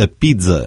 a pizza